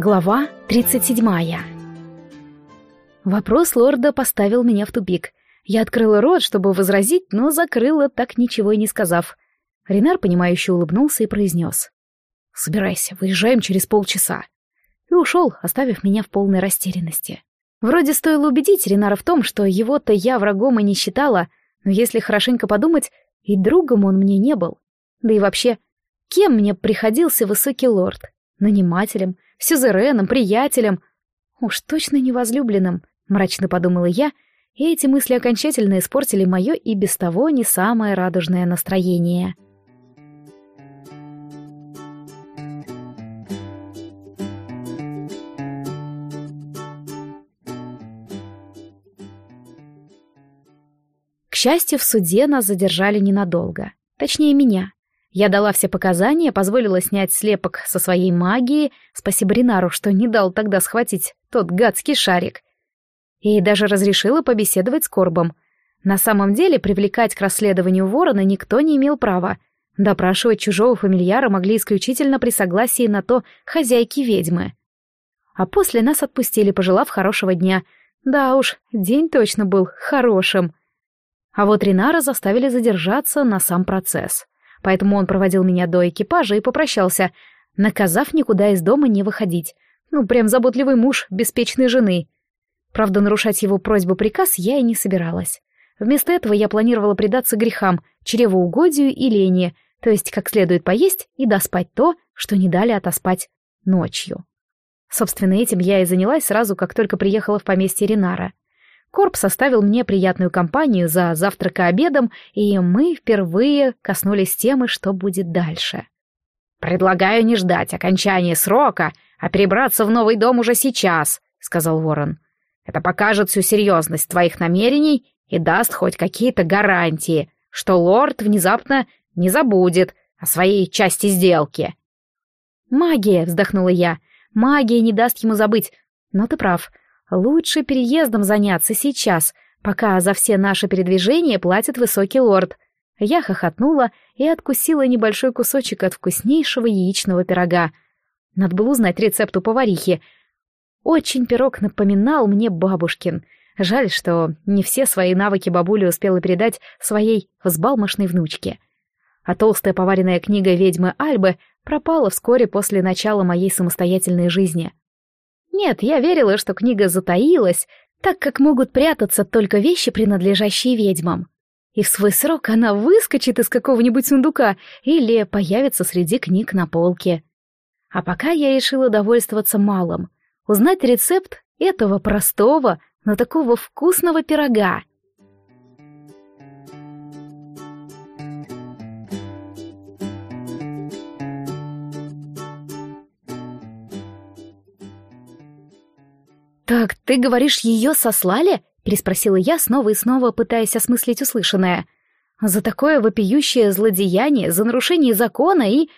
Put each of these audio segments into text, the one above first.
Глава 37 Вопрос лорда поставил меня в тупик. Я открыла рот, чтобы возразить, но закрыла, так ничего и не сказав. Ренар, понимающе улыбнулся и произнес. «Собирайся, выезжаем через полчаса». И ушел, оставив меня в полной растерянности. Вроде стоило убедить Ренара в том, что его-то я врагом и не считала, но если хорошенько подумать, и другом он мне не был. Да и вообще, кем мне приходился высокий лорд? Нанимателем, сюзереном, приятелем? Уж точно не возлюбленным, мрачно подумала я, и эти мысли окончательно испортили мое и без того не самое радужное настроение. К счастью, в суде нас задержали ненадолго. Точнее, меня. Я дала все показания, позволила снять слепок со своей магии, спасибо Ринару, что не дал тогда схватить тот гадский шарик. И даже разрешила побеседовать с Корбом. На самом деле привлекать к расследованию ворона никто не имел права. Допрашивать чужого фамильяра могли исключительно при согласии на то хозяйки ведьмы. А после нас отпустили, пожелав хорошего дня. Да уж, день точно был хорошим. А вот Ринара заставили задержаться на сам процесс поэтому он проводил меня до экипажа и попрощался, наказав никуда из дома не выходить. Ну, прям заботливый муж беспечной жены. Правда, нарушать его просьбу-приказ я и не собиралась. Вместо этого я планировала предаться грехам, чревоугодию и лени, то есть как следует поесть и доспать то, что не дали отоспать ночью. Собственно, этим я и занялась сразу, как только приехала в поместье Ринара. Корп составил мне приятную компанию за завтрака-обедом, и мы впервые коснулись темы, что будет дальше. «Предлагаю не ждать окончания срока, а перебраться в новый дом уже сейчас», — сказал Ворон. «Это покажет всю серьезность твоих намерений и даст хоть какие-то гарантии, что лорд внезапно не забудет о своей части сделки». «Магия», — вздохнула я, — «магия не даст ему забыть. Но ты прав, Лучше переездом заняться сейчас, пока за все наши передвижения платит высокий лорд. Я хохотнула и откусила небольшой кусочек от вкуснейшего яичного пирога. Надо было узнать рецепт у поварихи. Очень пирог напоминал мне бабушкин. Жаль, что не все свои навыки бабуля успела передать своей взбалмошной внучке. А толстая поваренная книга ведьмы Альбы пропала вскоре после начала моей самостоятельной жизни — нет, я верила, что книга затаилась, так как могут прятаться только вещи, принадлежащие ведьмам. И в свой срок она выскочит из какого-нибудь сундука или появится среди книг на полке. А пока я решила довольствоваться малым. Узнать рецепт этого простого, но такого вкусного пирога. Ты говоришь, ее сослали?» — переспросила я, снова и снова пытаясь осмыслить услышанное. «За такое вопиющее злодеяние, за нарушение закона и...»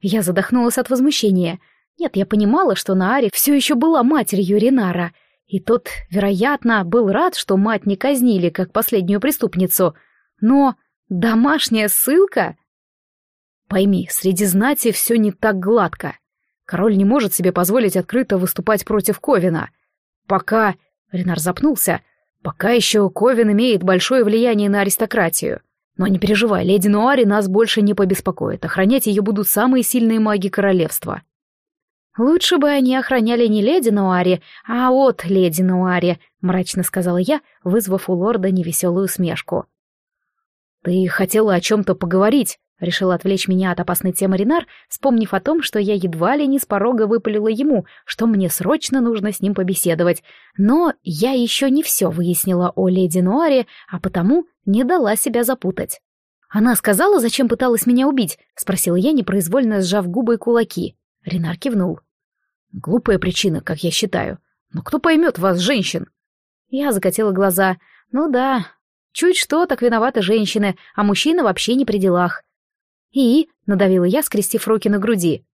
Я задохнулась от возмущения. Нет, я понимала, что Наари все еще была матерью Ринара, и тот, вероятно, был рад, что мать не казнили, как последнюю преступницу. Но домашняя ссылка... Пойми, среди знати все не так гладко. Король не может себе позволить открыто выступать против Ковина — Пока... Ренар запнулся. Пока еще Ковен имеет большое влияние на аристократию. Но не переживай, леди Нуари нас больше не побеспокоит. Охранять ее будут самые сильные маги королевства. «Лучше бы они охраняли не леди Нуари, а от леди Нуари», — мрачно сказала я, вызвав у лорда невеселую смешку. «Ты хотела о чем-то поговорить», Решил отвлечь меня от опасной темы Ренар, вспомнив о том, что я едва ли не с порога выпалила ему, что мне срочно нужно с ним побеседовать. Но я еще не все выяснила о леди Нуаре, а потому не дала себя запутать. «Она сказала, зачем пыталась меня убить?» — спросила я, непроизвольно сжав губы и кулаки. Ренар кивнул. «Глупая причина, как я считаю. Но кто поймет вас, женщин?» Я закатила глаза. «Ну да, чуть что, так виноваты женщины, а мужчина вообще не при делах». «И?» — надавила я, скрестив руки на груди.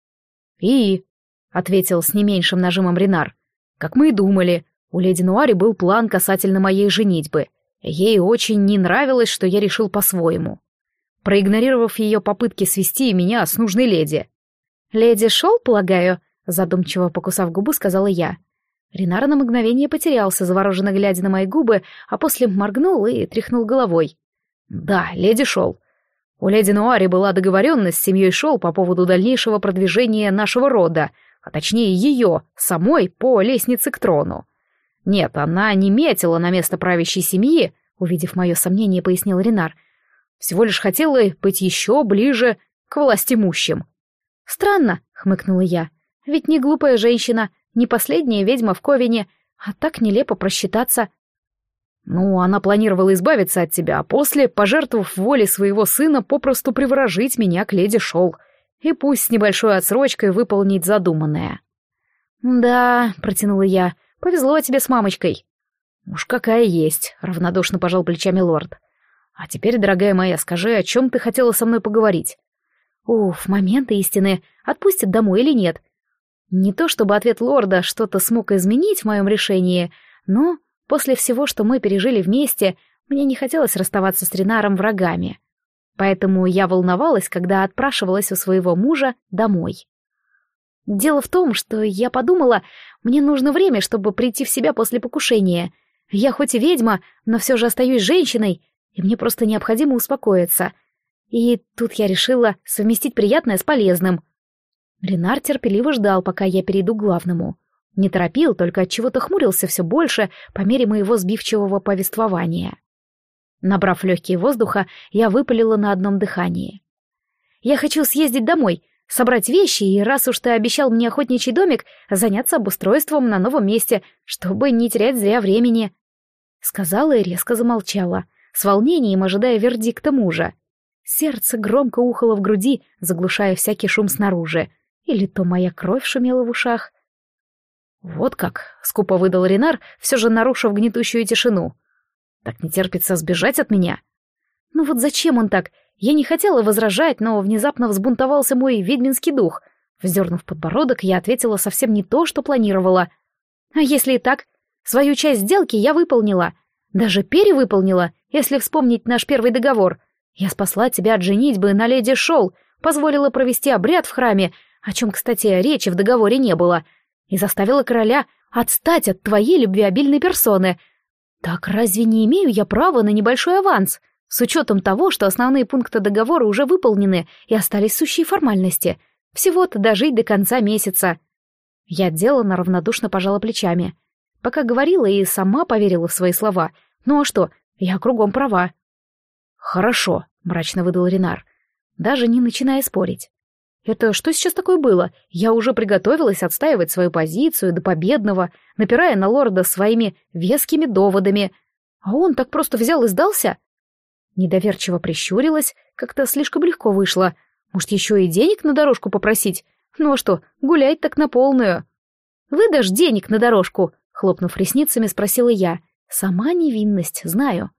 «И?» — ответил с не меньшим нажимом Ренар. «Как мы и думали, у леди Нуари был план касательно моей женитьбы. Ей очень не нравилось, что я решил по-своему. Проигнорировав ее попытки свести меня с нужной леди. «Леди Шел, полагаю?» — задумчиво покусав губу, сказала я. Ренар на мгновение потерялся, завороженно глядя на мои губы, а после моргнул и тряхнул головой. «Да, леди Шел. У леди Нуари была договоренность с семьей Шел по поводу дальнейшего продвижения нашего рода, а точнее ее, самой, по лестнице к трону. Нет, она не метила на место правящей семьи, увидев мое сомнение, пояснил Ренар. Всего лишь хотела быть еще ближе к властимущим. «Странно», — хмыкнула я, — «ведь не глупая женщина, не последняя ведьма в Ковине, а так нелепо просчитаться. Ну, она планировала избавиться от тебя, а после, пожертвовав воле своего сына, попросту приворожить меня к леди Шол. И пусть с небольшой отсрочкой выполнить задуманное. «Да», — протянула я, — «повезло тебе с мамочкой». «Уж какая есть», — равнодушно пожал плечами лорд. «А теперь, дорогая моя, скажи, о чем ты хотела со мной поговорить?» «Уф, моменты истины. Отпустят домой или нет? Не то чтобы ответ лорда что-то смог изменить в моем решении, но после всего, что мы пережили вместе, мне не хотелось расставаться с Ренаром врагами. Поэтому я волновалась, когда отпрашивалась у своего мужа домой. Дело в том, что я подумала, мне нужно время, чтобы прийти в себя после покушения. Я хоть и ведьма, но все же остаюсь женщиной, и мне просто необходимо успокоиться. И тут я решила совместить приятное с полезным. Ренар терпеливо ждал, пока я перейду к главному. Не торопил, только от чего-то хмурился все больше по мере моего сбивчивого повествования. Набрав легкие воздуха, я выпалила на одном дыхании. «Я хочу съездить домой, собрать вещи, и раз уж ты обещал мне охотничий домик, заняться обустройством на новом месте, чтобы не терять зря времени», — сказала и резко замолчала, с волнением ожидая вердикта мужа. Сердце громко ухало в груди, заглушая всякий шум снаружи, или то моя кровь шумела в ушах. «Вот как!» — скупо выдал Ренар, все же нарушив гнетущую тишину. «Так не терпится сбежать от меня?» «Ну вот зачем он так? Я не хотела возражать, но внезапно взбунтовался мой ведьминский дух. Вздернув подбородок, я ответила совсем не то, что планировала. А если и так? Свою часть сделки я выполнила. Даже перевыполнила, если вспомнить наш первый договор. Я спасла тебя от женитьбы на леди Шоу, позволила провести обряд в храме, о чем, кстати, речи в договоре не было, и заставила короля отстать от твоей любвеобильной персоны. Так разве не имею я права на небольшой аванс, с учетом того, что основные пункты договора уже выполнены и остались сущие формальности? Всего-то дожить до конца месяца. Я делано равнодушно пожала плечами. Пока говорила и сама поверила в свои слова. Ну а что, я кругом права. «Хорошо», — мрачно выдал Ренар, даже не начиная спорить. Это что сейчас такое было? Я уже приготовилась отстаивать свою позицию до победного, напирая на лорда своими вескими доводами. А он так просто взял и сдался? Недоверчиво прищурилась, как-то слишком легко вышло. Может, еще и денег на дорожку попросить? Ну а что, гулять так на полную. «Выдашь денег на дорожку?» — хлопнув ресницами, спросила я. «Сама невинность, знаю».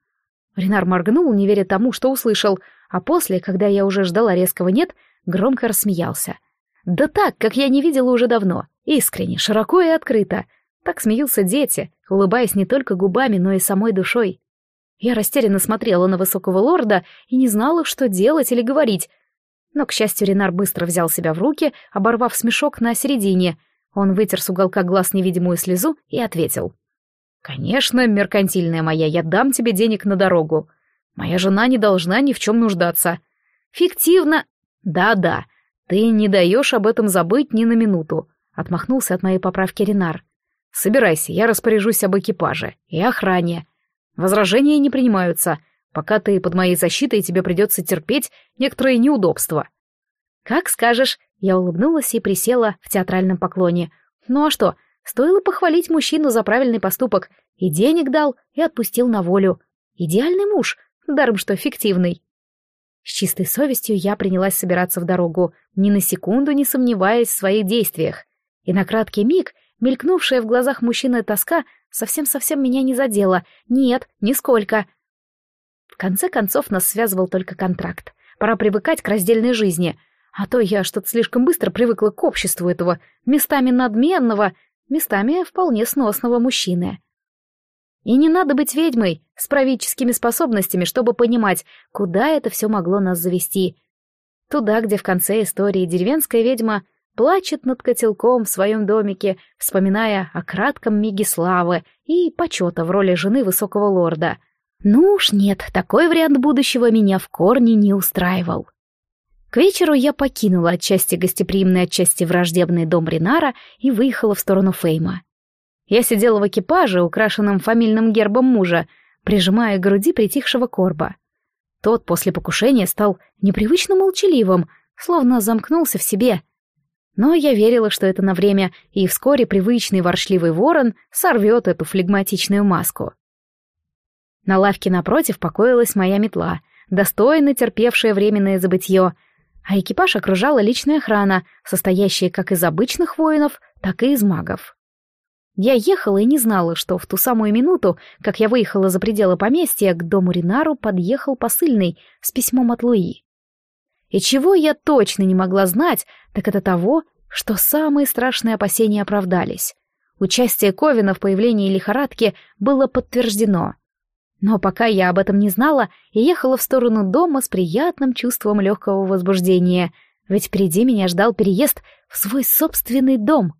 Ренар моргнул, не веря тому, что услышал, а после, когда я уже ждала резкого «нет», громко рассмеялся. Да так, как я не видела уже давно, искренне, широко и открыто. Так смеются дети, улыбаясь не только губами, но и самой душой. Я растерянно смотрела на высокого лорда и не знала, что делать или говорить. Но, к счастью, Ренар быстро взял себя в руки, оборвав смешок на середине. Он вытер с уголка глаз невидимую слезу и ответил. «Конечно, меркантильная моя, я дам тебе денег на дорогу. Моя жена не должна ни в чем нуждаться. Фиктивно «Да-да, ты не даешь об этом забыть ни на минуту», — отмахнулся от моей поправки Ренар. «Собирайся, я распоряжусь об экипаже и охране. Возражения не принимаются. Пока ты под моей защитой, тебе придется терпеть некоторые неудобства». «Как скажешь», — я улыбнулась и присела в театральном поклоне. «Ну а что, стоило похвалить мужчину за правильный поступок. И денег дал, и отпустил на волю. Идеальный муж, даром что фиктивный». С чистой совестью я принялась собираться в дорогу, ни на секунду не сомневаясь в своих действиях. И на краткий миг мелькнувшая в глазах мужчины тоска совсем-совсем меня не задела. Нет, нисколько. В конце концов нас связывал только контракт. Пора привыкать к раздельной жизни. А то я что-то слишком быстро привыкла к обществу этого местами надменного, местами вполне сносного мужчины. И не надо быть ведьмой с правительскими способностями, чтобы понимать, куда это все могло нас завести. Туда, где в конце истории деревенская ведьма плачет над котелком в своем домике, вспоминая о кратком миге славы и почета в роли жены высокого лорда. Ну уж нет, такой вариант будущего меня в корне не устраивал. К вечеру я покинула отчасти гостеприимный, отчасти враждебный дом Ринара и выехала в сторону Фейма. Я сидела в экипаже, украшенном фамильным гербом мужа, прижимая к груди притихшего корба. Тот после покушения стал непривычно молчаливым, словно замкнулся в себе. Но я верила, что это на время, и вскоре привычный воршливый ворон сорвет эту флегматичную маску. На лавке напротив покоилась моя метла, достойно терпевшая временное забытье, а экипаж окружала личная охрана, состоящая как из обычных воинов, так и из магов. Я ехала и не знала, что в ту самую минуту, как я выехала за пределы поместья, к дому Ринару подъехал посыльный с письмом от Луи. И чего я точно не могла знать, так это того, что самые страшные опасения оправдались. Участие Ковина в появлении лихорадки было подтверждено. Но пока я об этом не знала и ехала в сторону дома с приятным чувством легкого возбуждения, ведь впереди меня ждал переезд в свой собственный дом —